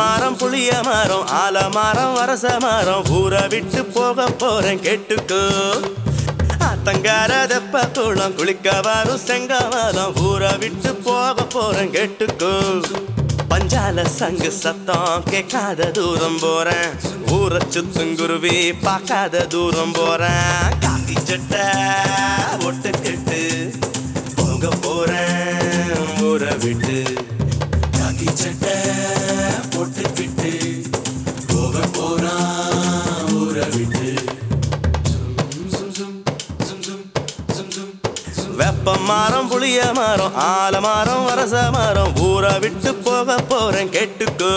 மரம் புளிய மரம் ஆல மரம் வரச மரம் ஊரை விட்டு போக போறேன் கேட்டுக்கோ. ஆத்தங்கார தெப்ப குளம் குளிக்க வரும் செங்கமலம் ஊரை விட்டு போக போறேன் கேட்டுக்கோ. பஞ்சால சங்கு சத்தம் கேட்காத தூரம் போறேன். ஊரை சுத்துங்குருவி பார்க்காத தூரம் போறேன். காப்பி சட்ட ஒட்டு கெட்டு போக போறேன். ஊரை விட்டு காக்கி சட்டை வெப்ப மரம் புளிய மரம் ஆல மரம் வரச மரம் ஊரை விட்டு போக போறேன் கேட்டுக்கோ.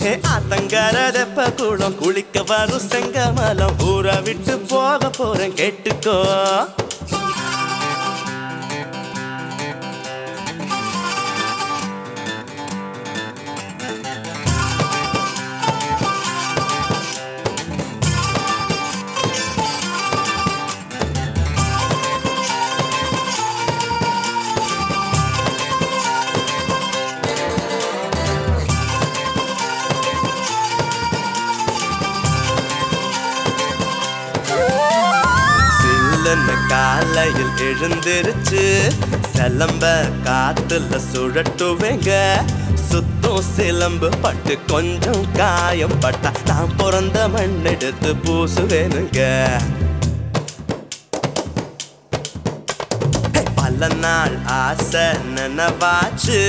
ஹே ஆத்தங்கர தெப்ப குளம் குளிக்க வரும் செங்கமலம் ஊரை விட்டு போக போறேன் கேட்டுக்கோ. சில்லன்னு காலையில் எழுந்திருச்சு சிலம்ப காத்துல சுழட்டுவேங்க. சுத்தம் சிலம்பு பட்டு கொஞ்சம் காயம் பட்டா நான் பிறந்த மண் எடுத்து பூசுவேனுங்க. பல நாள் ஆசை நினைவாச்சு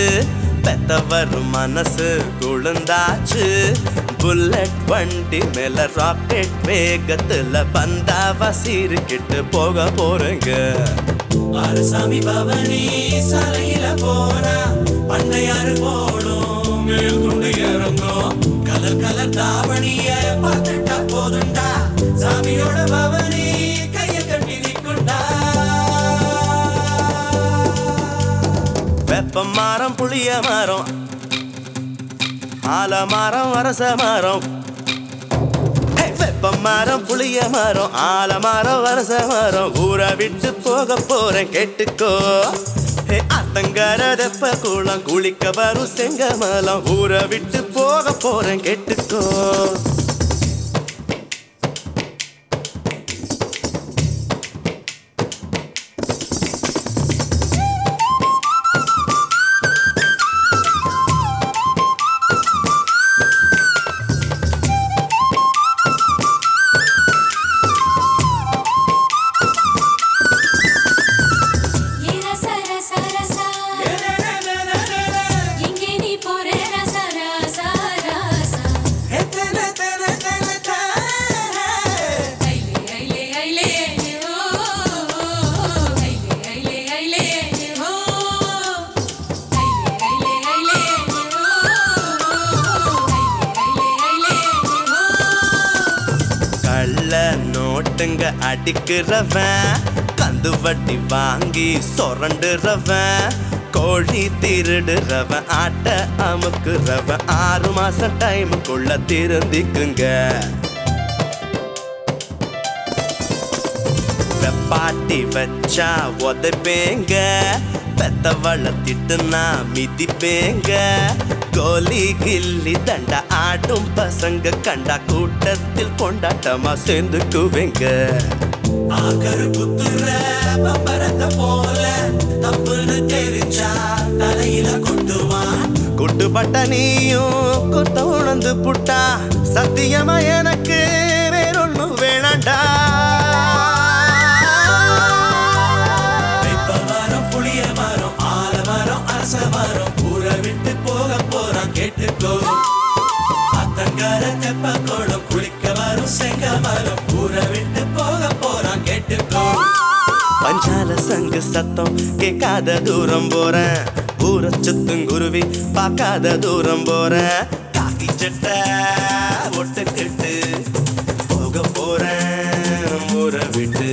பெத்தவர் மனசு குழுந்தாச்சு புல்லட் வண்டி மேல ராக்கெட் வேகத்துல பந்தாவ சீருக்கிட்டு போக போறேங்க. அரசாமி பவனி சாலையில போனா பண்ணையாறு போடும் மேல் கொண்டு இறங்கும். கலர் கலர் தாவணிய பார்த்துட்டா போதுண்டா. சாமியோட பவனி கைய கட்டி நிற்குண்டா வெப்ப மரம் புளிய மரம் ஆலமரம் அரச மரம். வெப்ப மரம் புளிய மரம். ஆலமரம் அரச மரம். ஊரை விட்டு போக போறேன் கேட்டுக்கோ. அத்தங்கர தெப்ப குளம் குளிக்க வரும் செங்கமலம் ஊரை விட்டு போக போறேன் கேட்டுக்கோ. நோட்டுங்க அடிக்கிறவன். கந்து வட்டி வாங்கி சொரண்டுறவன். கோழி திருடுறவன் ஆட்ட அமுக்குறவன். ஆறு மாசம் டைமுக்குள்ள திருந்திக்குங்க. பாட்டி வச்சா உதைப்பேங்க. பெத்தவள திட்டுனா மிதிப்பேங்க. கோலி கில்லி தண்டா ஆடும் பசங்க கண்டா கூட்டத்தில் கொண்டாட்டமா சேர்ந்துக்குவேங்க. ஆக்கரு குத்துற பம்பரத்தை போல தப்புன்னு தெரிஞ்சா தலையில கொட்டுவான் குட்டுப்பட்ட நீயும் குத்த உணர்ந்து புட்டா. சத்தியமா எனக்கு அத்தங்கர தெப்ப கோடம் குளிக்க வரும் செங்க மரம் ஊரை விட்டு போக போறான் கேட்டுக்கோ. பஞ்சால சங்கு சத்தம் கேட்காத தூரம் போறேன். ஊரை சுத்தும் குருவி பார்க்காத தூரம் போறேன். காக்கி சட்டை ஒட்டுக்கிட்டு போக போறேன். ஊரை விட்டு